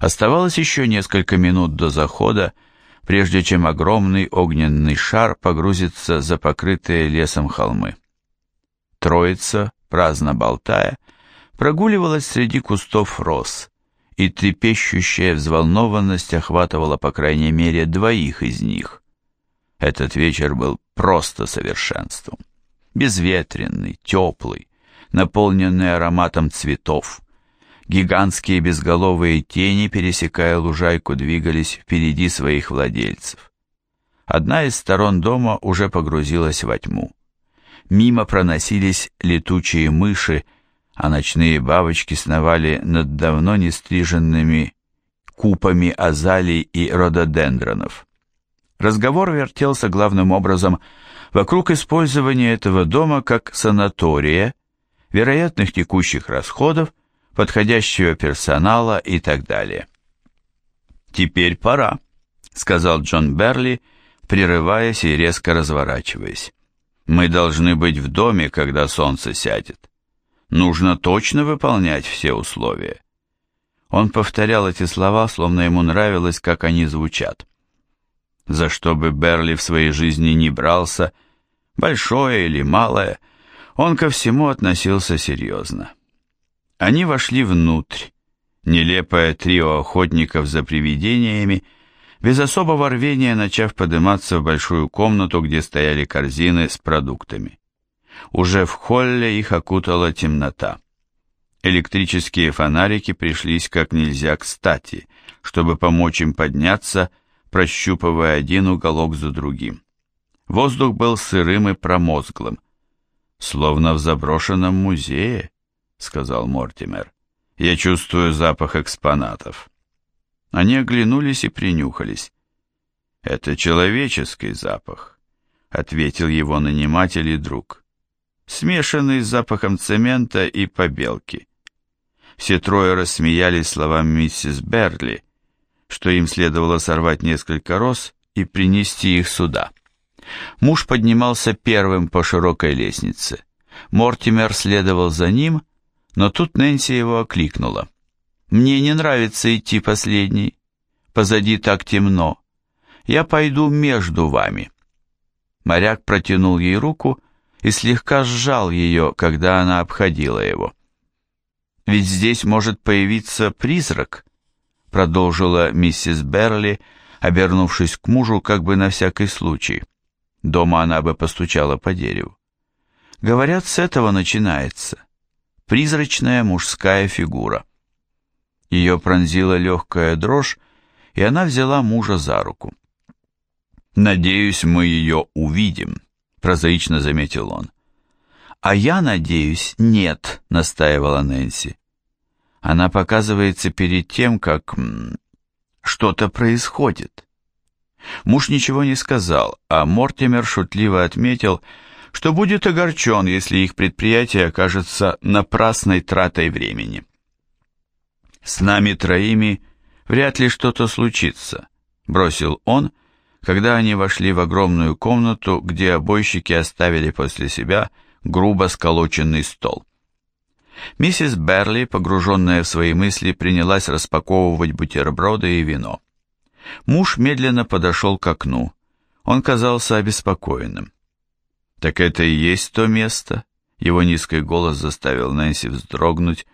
Оставалось еще несколько минут до захода, прежде чем огромный огненный шар погрузится за покрытые лесом холмы. Троица, праздно болтая, прогуливалась среди кустов роз, и трепещущая взволнованность охватывала по крайней мере двоих из них. Этот вечер был просто совершенством. Безветренный, теплый, наполненный ароматом цветов. Гигантские безголовые тени, пересекая лужайку, двигались впереди своих владельцев. Одна из сторон дома уже погрузилась во тьму. Мимо проносились летучие мыши, а ночные бабочки сновали над давно не стриженными купами азалий и рододендронов. Разговор вертелся главным образом вокруг использования этого дома как санатория, вероятных текущих расходов, подходящего персонала и так далее. «Теперь пора», — сказал Джон Берли, прерываясь и резко разворачиваясь. «Мы должны быть в доме, когда солнце сядет. Нужно точно выполнять все условия». Он повторял эти слова, словно ему нравилось, как они звучат. За что бы Берли в своей жизни не брался, большое или малое, он ко всему относился серьезно. Они вошли внутрь, нелепое трио охотников за привидениями, без особого рвения начав подниматься в большую комнату, где стояли корзины с продуктами. Уже в холле их окутала темнота. Электрические фонарики пришлись как нельзя кстати, чтобы помочь им подняться, прощупывая один уголок за другим. Воздух был сырым и промозглым, словно в заброшенном музее, сказал Мортимер. Я чувствую запах экспонатов. Они оглянулись и принюхались. Это человеческий запах, ответил его наниматель и друг смешанный с запахом цемента и побелки. Все трое рассмеялись словам миссис Берли, что им следовало сорвать несколько роз и принести их сюда. Муж поднимался первым по широкой лестнице. Мортимер следовал за ним, но тут Нэнси его окликнула. «Мне не нравится идти последний. Позади так темно. Я пойду между вами». Моряк протянул ей руку и слегка сжал ее, когда она обходила его. «Ведь здесь может появиться призрак», — продолжила миссис Берли, обернувшись к мужу как бы на всякий случай. Дома она бы постучала по дереву. Говорят, с этого начинается. Призрачная мужская фигура. Ее пронзила легкая дрожь, и она взяла мужа за руку. «Надеюсь, мы ее увидим», прозаично заметил он. «А я надеюсь, нет», — настаивала Нэнси. «Она показывается перед тем, как что-то происходит». Муж ничего не сказал, а Мортимер шутливо отметил, что будет огорчен, если их предприятие окажется напрасной тратой времени. «С нами троими вряд ли что-то случится», — бросил он, — когда они вошли в огромную комнату, где обойщики оставили после себя грубо сколоченный стол. Миссис Берли, погруженная в свои мысли, принялась распаковывать бутерброды и вино. Муж медленно подошел к окну. Он казался обеспокоенным. «Так это и есть то место?» Его низкий голос заставил Нэнси вздрогнуть.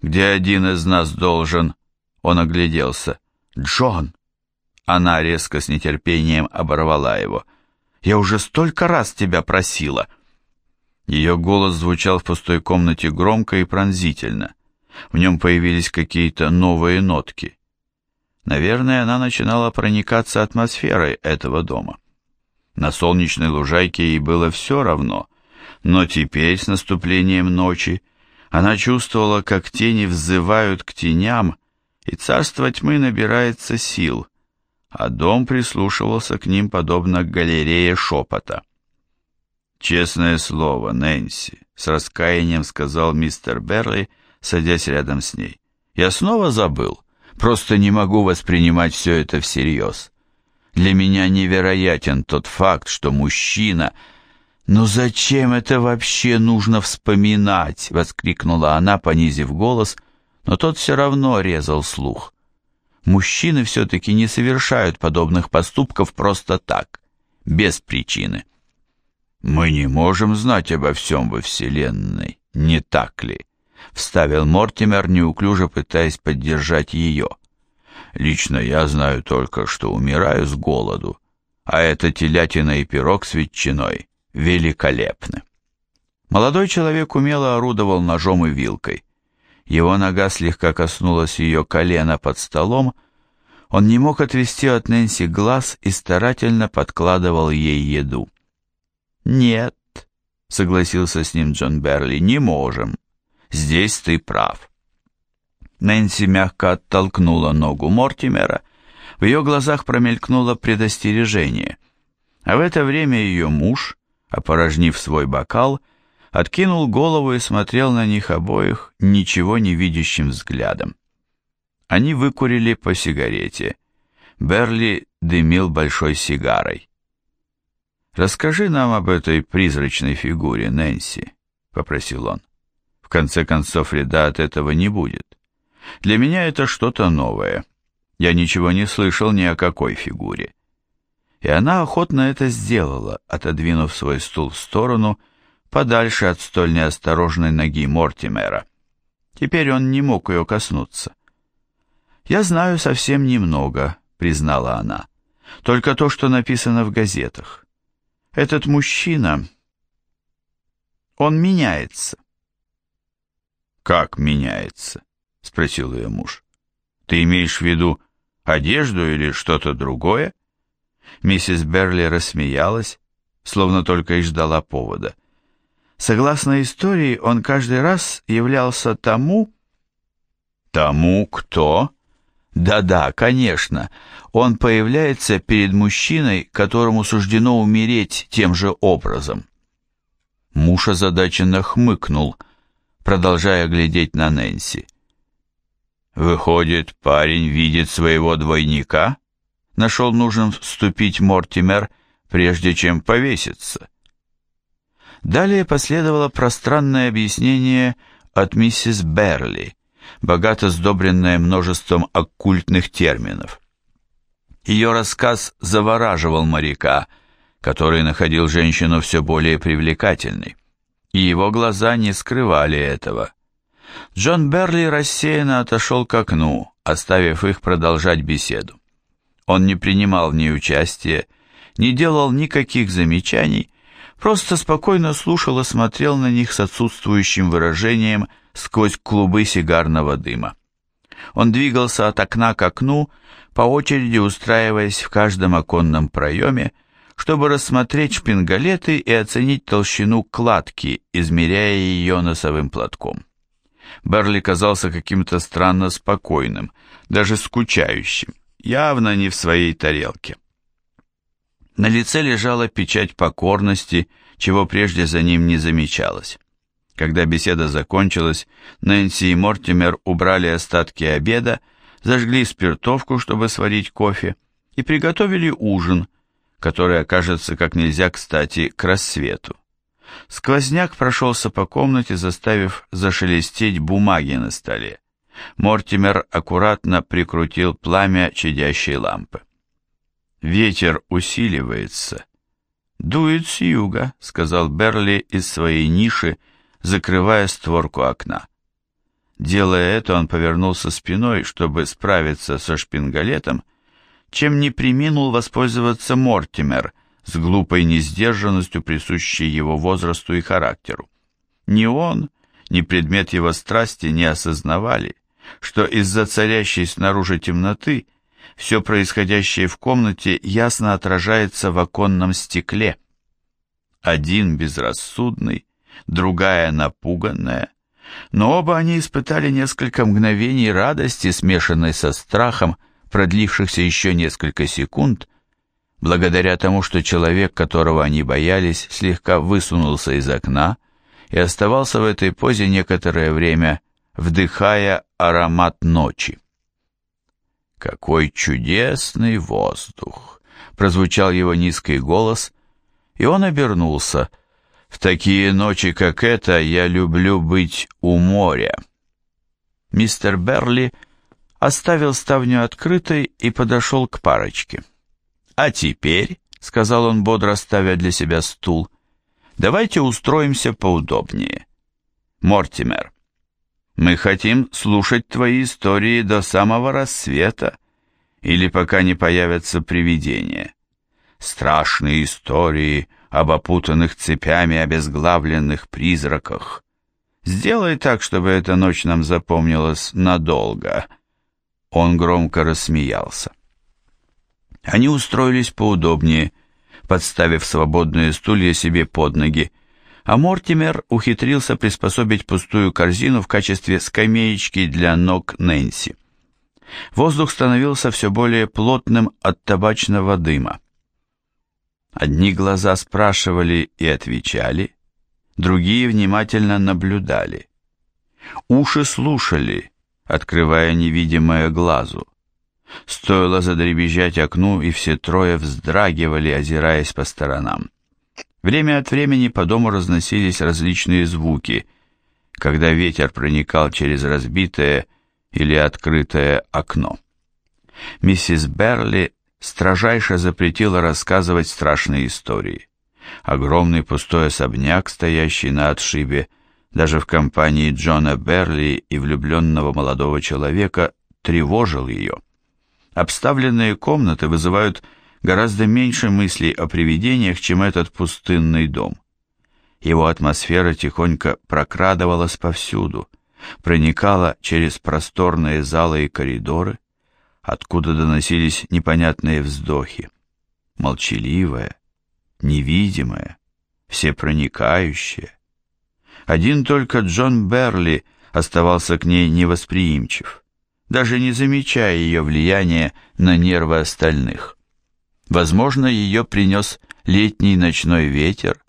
«Где один из нас должен?» Он огляделся. «Джон!» Она резко с нетерпением оборвала его. «Я уже столько раз тебя просила!» Ее голос звучал в пустой комнате громко и пронзительно. В нем появились какие-то новые нотки. Наверное, она начинала проникаться атмосферой этого дома. На солнечной лужайке ей было все равно, но теперь, с наступлением ночи, она чувствовала, как тени взывают к теням, и царство тьмы набирается сил, а дом прислушивался к ним подобно галерее шепота. «Честное слово, Нэнси», — с раскаянием сказал мистер Берли, садясь рядом с ней. «Я снова забыл. Просто не могу воспринимать все это всерьез. Для меня невероятен тот факт, что мужчина...» «Но зачем это вообще нужно вспоминать?» — воскликнула она, понизив голос, но тот все равно резал слух. Мужчины все-таки не совершают подобных поступков просто так, без причины. «Мы не можем знать обо всем во Вселенной, не так ли?» — вставил Мортимер, неуклюже пытаясь поддержать ее. «Лично я знаю только, что умираю с голоду, а эта телятина и пирог с ветчиной великолепны». Молодой человек умело орудовал ножом и вилкой. Его нога слегка коснулась ее колена под столом, он не мог отвести от Нэнси глаз и старательно подкладывал ей еду. «Нет», — согласился с ним Джон Берли, — «не можем. Здесь ты прав». Нэнси мягко оттолкнула ногу Мортимера, в ее глазах промелькнуло предостережение. А в это время ее муж, опорожнив свой бокал, — откинул голову и смотрел на них обоих ничего не видящим взглядом. Они выкурили по сигарете. Берли дымил большой сигарой. «Расскажи нам об этой призрачной фигуре, Нэнси», — попросил он. «В конце концов, вреда от этого не будет. Для меня это что-то новое. Я ничего не слышал ни о какой фигуре». И она охотно это сделала, отодвинув свой стул в сторону подальше от столь неосторожной ноги Мортимера. Теперь он не мог ее коснуться. «Я знаю совсем немного», — признала она. «Только то, что написано в газетах. Этот мужчина, он меняется». «Как меняется?» — спросил ее муж. «Ты имеешь в виду одежду или что-то другое?» Миссис Берли рассмеялась, словно только и ждала повода. Согласно истории, он каждый раз являлся тому... Тому кто? Да-да, конечно. Он появляется перед мужчиной, которому суждено умереть тем же образом. Муж озадаченно хмыкнул, продолжая глядеть на Нэнси. «Выходит, парень видит своего двойника?» Нашел нужным вступить Мортимер, прежде чем повеситься. Далее последовало пространное объяснение от миссис Берли, богато сдобренное множеством оккультных терминов. Ее рассказ завораживал моряка, который находил женщину все более привлекательной, и его глаза не скрывали этого. Джон Берли рассеянно отошел к окну, оставив их продолжать беседу. Он не принимал в ней участия, не делал никаких замечаний, просто спокойно слушал и смотрел на них с отсутствующим выражением сквозь клубы сигарного дыма. Он двигался от окна к окну, по очереди устраиваясь в каждом оконном проеме, чтобы рассмотреть шпингалеты и оценить толщину кладки, измеряя ее носовым платком. Берли казался каким-то странно спокойным, даже скучающим, явно не в своей тарелке. На лице лежала печать покорности, чего прежде за ним не замечалось. Когда беседа закончилась, Нэнси и Мортимер убрали остатки обеда, зажгли спиртовку, чтобы сварить кофе, и приготовили ужин, который окажется как нельзя кстати к рассвету. Сквозняк прошелся по комнате, заставив зашелестеть бумаги на столе. Мортимер аккуратно прикрутил пламя чадящей лампы. Ветер усиливается. Дует с юга, сказал Берли из своей ниши, закрывая створку окна. Делая это, он повернулся спиной, чтобы справиться со шпингалетом, чем не приминул воспользоваться Мортимер с глупой несдержанностью, присущей его возрасту и характеру. Ни он, ни предмет его страсти не осознавали, что из-за царящей снаружи темноты все происходящее в комнате ясно отражается в оконном стекле. Один безрассудный, другая напуганная, но оба они испытали несколько мгновений радости, смешанной со страхом, продлившихся еще несколько секунд, благодаря тому, что человек, которого они боялись, слегка высунулся из окна и оставался в этой позе некоторое время, вдыхая аромат ночи. «Какой чудесный воздух!» — прозвучал его низкий голос, и он обернулся. «В такие ночи, как эта, я люблю быть у моря». Мистер Берли оставил ставню открытой и подошел к парочке. «А теперь», — сказал он, бодро ставя для себя стул, — «давайте устроимся поудобнее. Мортимер, мы хотим слушать твои истории до самого рассвета, или пока не появятся привидения. Страшные истории об опутанных цепями обезглавленных призраках. Сделай так, чтобы эта ночь нам запомнилась надолго». Он громко рассмеялся. Они устроились поудобнее, подставив свободные стулья себе под ноги, а Мортимер ухитрился приспособить пустую корзину в качестве скамеечки для ног Нэнси. Воздух становился все более плотным от табачного дыма. Одни глаза спрашивали и отвечали, другие внимательно наблюдали. Уши слушали, открывая невидимое глазу. Стоило задребезжать окну, и все трое вздрагивали, озираясь по сторонам. Время от времени по дому разносились различные звуки, когда ветер проникал через разбитое или открытое окно. Миссис Берли строжайше запретила рассказывать страшные истории. Огромный пустой особняк, стоящий на отшибе, даже в компании Джона Берли и влюбленного молодого человека, тревожил ее. Обставленные комнаты вызывают гораздо меньше мыслей о привидениях, чем этот пустынный дом. Его атмосфера тихонько прокрадывалась повсюду, проникала через просторные залы и коридоры, откуда доносились непонятные вздохи, молчаливая, невидимая, всепроникающая. Один только Джон Берли оставался к ней невосприимчив даже не замечая ее влияния на нервы остальных. Возможно, ее принес летний ночной ветер,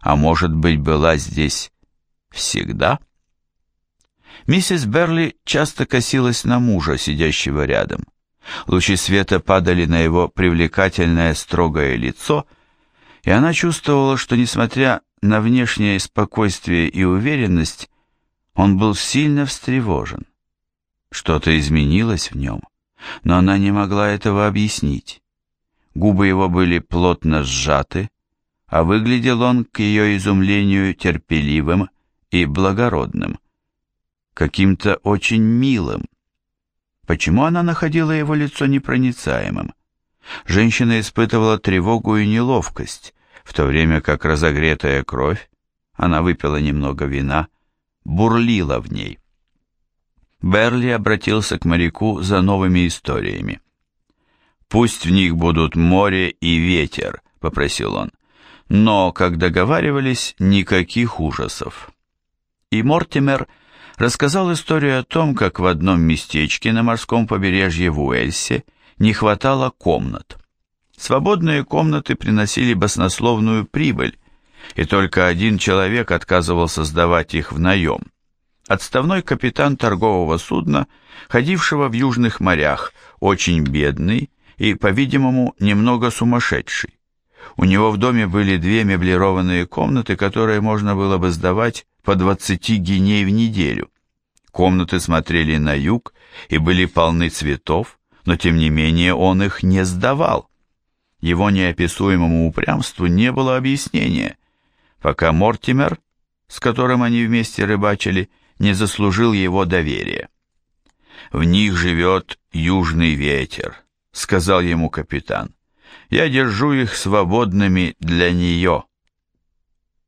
а может быть, была здесь всегда? Миссис Берли часто косилась на мужа, сидящего рядом. Лучи света падали на его привлекательное строгое лицо, и она чувствовала, что, несмотря на внешнее спокойствие и уверенность, он был сильно встревожен. Что-то изменилось в нем, но она не могла этого объяснить. Губы его были плотно сжаты, а выглядел он, к ее изумлению, терпеливым и благородным, каким-то очень милым. Почему она находила его лицо непроницаемым? Женщина испытывала тревогу и неловкость, в то время как разогретая кровь, она выпила немного вина, бурлила в ней. Берли обратился к моряку за новыми историями. «Пусть в них будут море и ветер», — попросил он. «Но, как договаривались, никаких ужасов». И Мортимер рассказал историю о том, как в одном местечке на морском побережье в Уэльсе не хватало комнат. Свободные комнаты приносили баснословную прибыль, и только один человек отказывался сдавать их в наем отставной капитан торгового судна, ходившего в южных морях, очень бедный и, по-видимому, немного сумасшедший. У него в доме были две меблированные комнаты, которые можно было бы сдавать по 20 гиней в неделю. Комнаты смотрели на юг и были полны цветов, но тем не менее он их не сдавал. Его неописуемому упрямству не было объяснения, пока Мортимер, с которым они вместе рыбачили, не заслужил его доверия. «В них живет южный ветер», — сказал ему капитан. «Я держу их свободными для нее».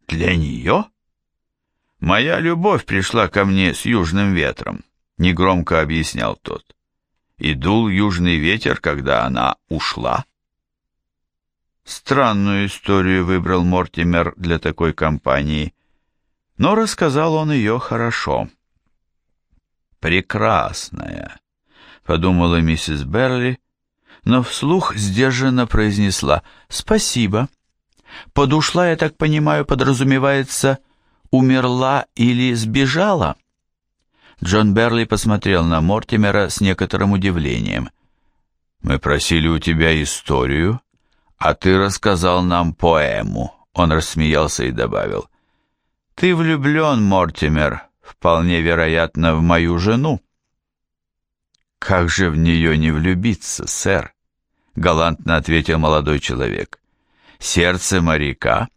«Для нее?» «Моя любовь пришла ко мне с южным ветром», — негромко объяснял тот. «И дул южный ветер, когда она ушла». Странную историю выбрал Мортимер для такой компании, но рассказал он ее хорошо. «Прекрасная», — подумала миссис Берли, но вслух сдержанно произнесла «Спасибо». «Подушла, я так понимаю, подразумевается, умерла или сбежала?» Джон Берли посмотрел на Мортимера с некоторым удивлением. «Мы просили у тебя историю, а ты рассказал нам поэму», — он рассмеялся и добавил. Ты влюблен, Мортимер, вполне вероятно, в мою жену. «Как же в нее не влюбиться, сэр?» — галантно ответил молодой человек. «Сердце моряка».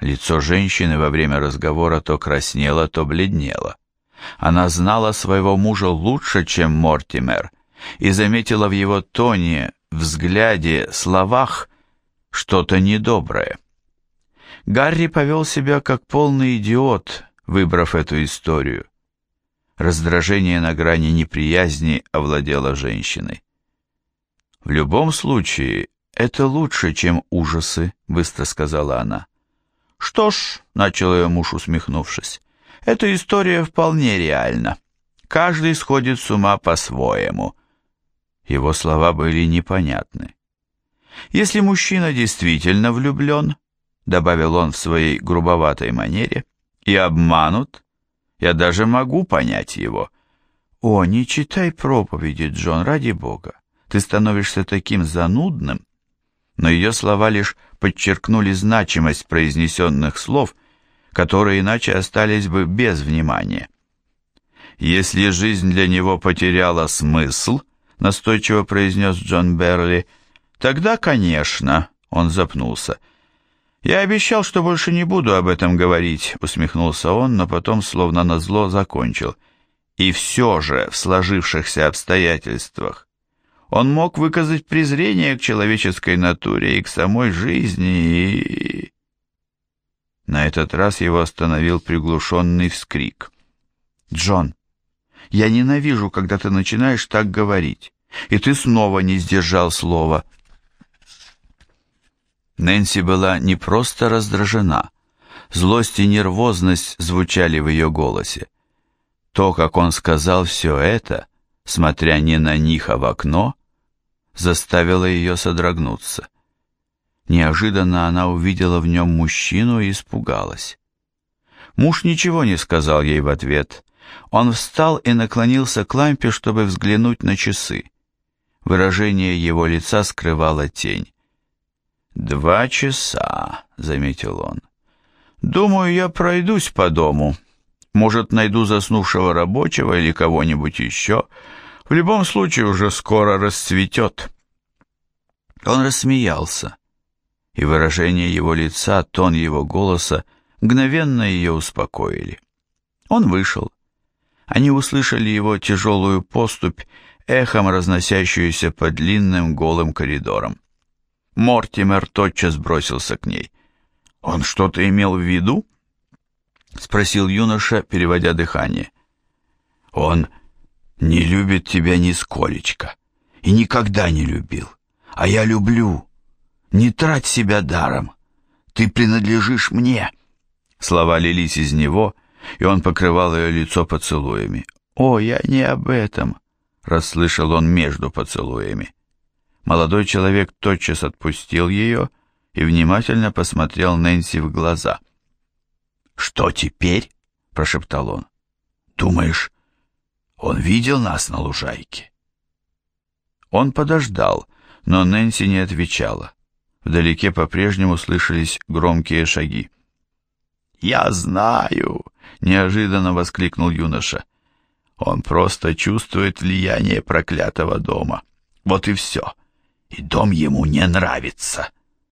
Лицо женщины во время разговора то краснело, то бледнело. Она знала своего мужа лучше, чем Мортимер, и заметила в его тоне, взгляде, словах что-то недоброе. Гарри повел себя как полный идиот, выбрав эту историю. Раздражение на грани неприязни овладело женщиной. «В любом случае, это лучше, чем ужасы», — быстро сказала она. «Что ж», — начал ее муж, усмехнувшись, — «эта история вполне реальна. Каждый сходит с ума по-своему». Его слова были непонятны. «Если мужчина действительно влюблен», — добавил он в своей грубоватой манере, — «и обманут, я даже могу понять его». «О, не читай проповеди, Джон, ради бога. Ты становишься таким занудным». Но ее слова лишь подчеркнули значимость произнесенных слов, которые иначе остались бы без внимания. «Если жизнь для него потеряла смысл», — настойчиво произнес Джон Берли, — «тогда, конечно», — он запнулся, — «Я обещал, что больше не буду об этом говорить», — усмехнулся он, но потом, словно назло, закончил. «И все же в сложившихся обстоятельствах он мог выказать презрение к человеческой натуре и к самой жизни, и...» На этот раз его остановил приглушенный вскрик. «Джон, я ненавижу, когда ты начинаешь так говорить, и ты снова не сдержал слова». Нэнси была не просто раздражена. Злость и нервозность звучали в ее голосе. То, как он сказал все это, смотря не на них, а в окно, заставило ее содрогнуться. Неожиданно она увидела в нем мужчину и испугалась. Муж ничего не сказал ей в ответ. Он встал и наклонился к лампе, чтобы взглянуть на часы. Выражение его лица скрывала тень. «Два часа», — заметил он. «Думаю, я пройдусь по дому. Может, найду заснувшего рабочего или кого-нибудь еще. В любом случае, уже скоро расцветет». Он рассмеялся, и выражение его лица, тон его голоса мгновенно ее успокоили. Он вышел. Они услышали его тяжелую поступь, эхом разносящуюся по длинным голым коридорам. Мортимер тотчас бросился к ней. «Он что-то имел в виду?» — спросил юноша, переводя дыхание. «Он не любит тебя нисколечко и никогда не любил. А я люблю. Не трать себя даром. Ты принадлежишь мне». Слова лились из него, и он покрывал ее лицо поцелуями. «О, я не об этом», — расслышал он между поцелуями. Молодой человек тотчас отпустил ее и внимательно посмотрел Нэнси в глаза. «Что теперь?» — прошептал он. «Думаешь, он видел нас на лужайке?» Он подождал, но Нэнси не отвечала. Вдалеке по-прежнему слышались громкие шаги. «Я знаю!» — неожиданно воскликнул юноша. «Он просто чувствует влияние проклятого дома. Вот и все и дом ему не нравится.